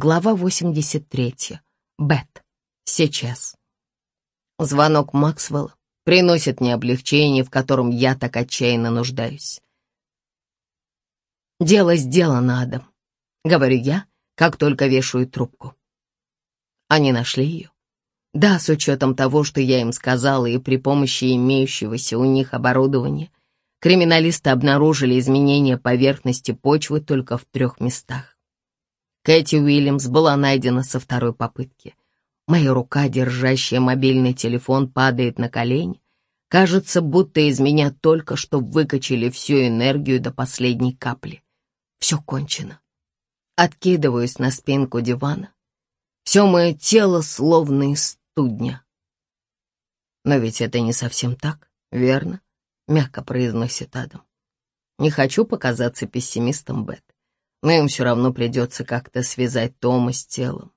Глава 83. Бет. Сейчас. Звонок Максвелла приносит мне облегчение, в котором я так отчаянно нуждаюсь. «Дело сделано, Адам», — говорю я, как только вешаю трубку. Они нашли ее. Да, с учетом того, что я им сказала, и при помощи имеющегося у них оборудования, криминалисты обнаружили изменения поверхности почвы только в трех местах. Кэти Уильямс была найдена со второй попытки. Моя рука, держащая мобильный телефон, падает на колени. Кажется, будто из меня только что выкачали всю энергию до последней капли. Все кончено. Откидываюсь на спинку дивана. Все мое тело словно из студня. Но ведь это не совсем так, верно? Мягко произносит Адам. Не хочу показаться пессимистом, Бет, но им все равно придется как-то связать Тома с телом.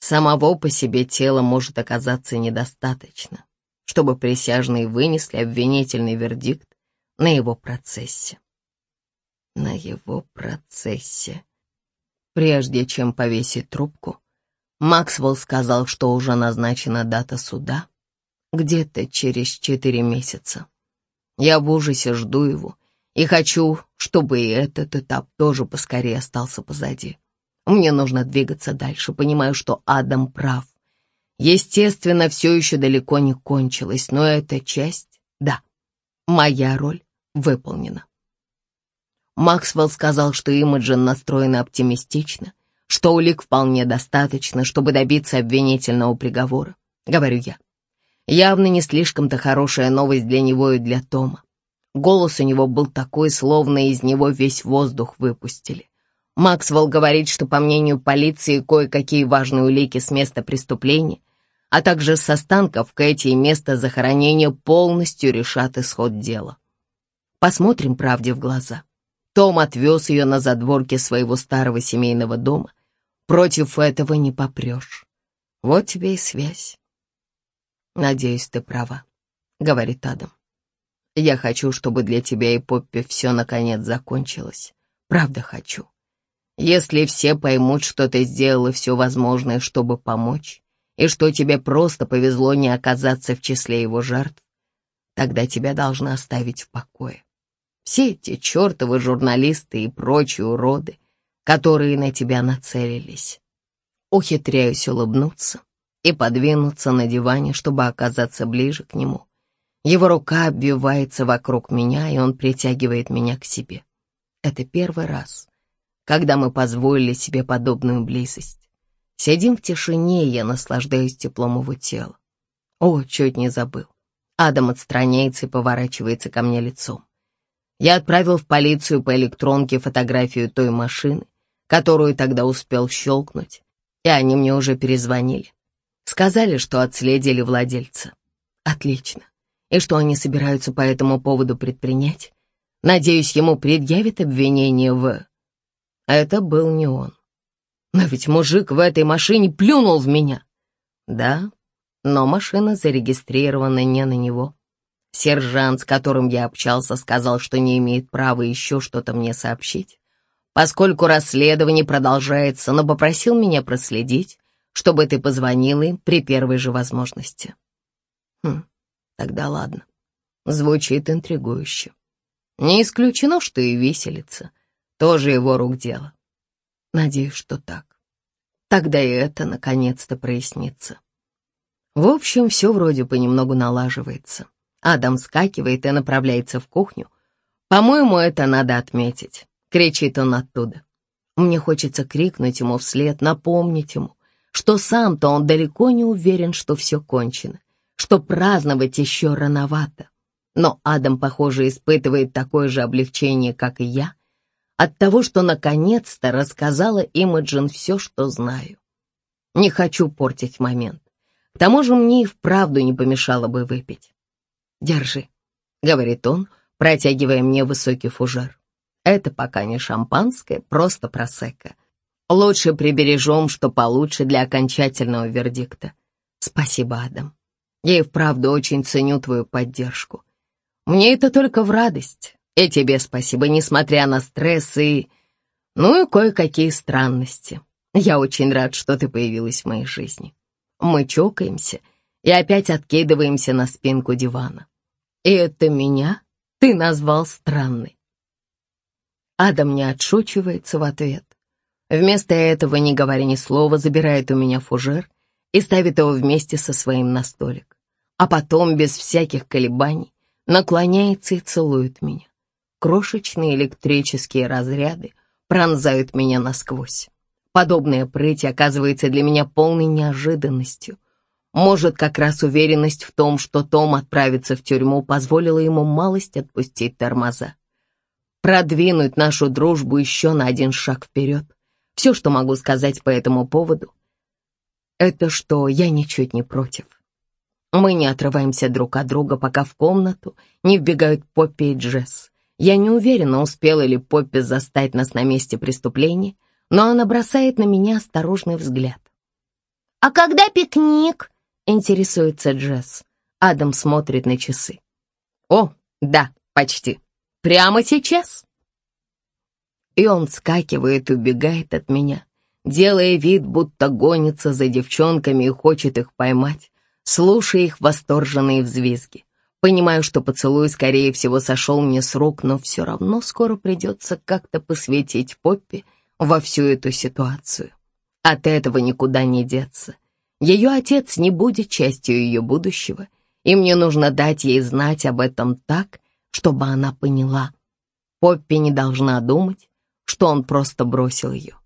Самого по себе тела может оказаться недостаточно, чтобы присяжные вынесли обвинительный вердикт на его процессе. На его процессе. Прежде чем повесить трубку, Максвелл сказал, что уже назначена дата суда, где-то через четыре месяца. Я в ужасе жду его и хочу, чтобы и этот этап тоже поскорее остался позади. Мне нужно двигаться дальше, понимаю, что Адам прав. Естественно, все еще далеко не кончилось, но эта часть, да, моя роль выполнена. Максвелл сказал, что Имаджин настроена оптимистично, что улик вполне достаточно, чтобы добиться обвинительного приговора, говорю я. Явно не слишком-то хорошая новость для него и для Тома. Голос у него был такой, словно из него весь воздух выпустили. Максвелл говорит, что, по мнению полиции, кое-какие важные улики с места преступления, а также с останков Кэти и места захоронения полностью решат исход дела. Посмотрим правде в глаза. Том отвез ее на задворке своего старого семейного дома. Против этого не попрешь. Вот тебе и связь. «Надеюсь, ты права», — говорит Адам. «Я хочу, чтобы для тебя и Поппи все наконец закончилось. Правда хочу. Если все поймут, что ты сделала все возможное, чтобы помочь, и что тебе просто повезло не оказаться в числе его жертв, тогда тебя должны оставить в покое. Все эти чертовы журналисты и прочие уроды, которые на тебя нацелились. Ухитряюсь улыбнуться и подвинуться на диване, чтобы оказаться ближе к нему. Его рука обвивается вокруг меня, и он притягивает меня к себе. Это первый раз, когда мы позволили себе подобную близость. Сидим в тишине, я наслаждаюсь теплом его тела. О, чуть не забыл. Адам отстраняется и поворачивается ко мне лицом. Я отправил в полицию по электронке фотографию той машины, которую тогда успел щелкнуть, и они мне уже перезвонили. Сказали, что отследили владельца. Отлично. И что они собираются по этому поводу предпринять? Надеюсь, ему предъявят обвинение в... Это был не он. Но ведь мужик в этой машине плюнул в меня. Да, но машина зарегистрирована не на него. Сержант, с которым я общался, сказал, что не имеет права еще что-то мне сообщить, поскольку расследование продолжается, но попросил меня проследить, чтобы ты позвонил им при первой же возможности. Хм, тогда ладно. Звучит интригующе. Не исключено, что и виселица. Тоже его рук дело. Надеюсь, что так. Тогда и это наконец-то прояснится. В общем, все вроде понемногу налаживается. Адам скакивает и направляется в кухню. «По-моему, это надо отметить», — кричит он оттуда. Мне хочется крикнуть ему вслед, напомнить ему, что сам-то он далеко не уверен, что все кончено, что праздновать еще рановато. Но Адам, похоже, испытывает такое же облегчение, как и я, от того, что наконец-то рассказала Имаджин все, что знаю. Не хочу портить момент. К тому же мне и вправду не помешало бы выпить. «Держи», — говорит он, протягивая мне высокий фужер. «Это пока не шампанское, просто просека. Лучше прибережем, что получше для окончательного вердикта. Спасибо, Адам. Я и вправду очень ценю твою поддержку. Мне это только в радость. И тебе спасибо, несмотря на стресс и... Ну и кое-какие странности. Я очень рад, что ты появилась в моей жизни. Мы чокаемся и опять откидываемся на спинку дивана. И это меня ты назвал странной. Адам не отшучивается в ответ. Вместо этого, не говоря ни слова, забирает у меня фужер и ставит его вместе со своим на столик. А потом, без всяких колебаний, наклоняется и целует меня. Крошечные электрические разряды пронзают меня насквозь. Подобная прыть оказывается для меня полной неожиданностью. Может, как раз уверенность в том, что Том отправится в тюрьму, позволила ему малость отпустить тормоза. Продвинуть нашу дружбу еще на один шаг вперед. Все, что могу сказать по этому поводу, это что я ничуть не против. Мы не отрываемся друг от друга, пока в комнату не вбегают Поппи и Джесс. Я не уверена, успела ли Поппи застать нас на месте преступления, но она бросает на меня осторожный взгляд. «А когда пикник?» — интересуется Джесс. Адам смотрит на часы. «О, да, почти. Прямо сейчас?» И он скакивает и убегает от меня, делая вид, будто гонится за девчонками и хочет их поймать, слушая их восторженные взвизги. Понимаю, что поцелуй, скорее всего, сошел мне с рук, но все равно скоро придется как-то посвятить Поппи во всю эту ситуацию. От этого никуда не деться. Ее отец не будет частью ее будущего, и мне нужно дать ей знать об этом так, чтобы она поняла. Поппи не должна думать, что он просто бросил ее.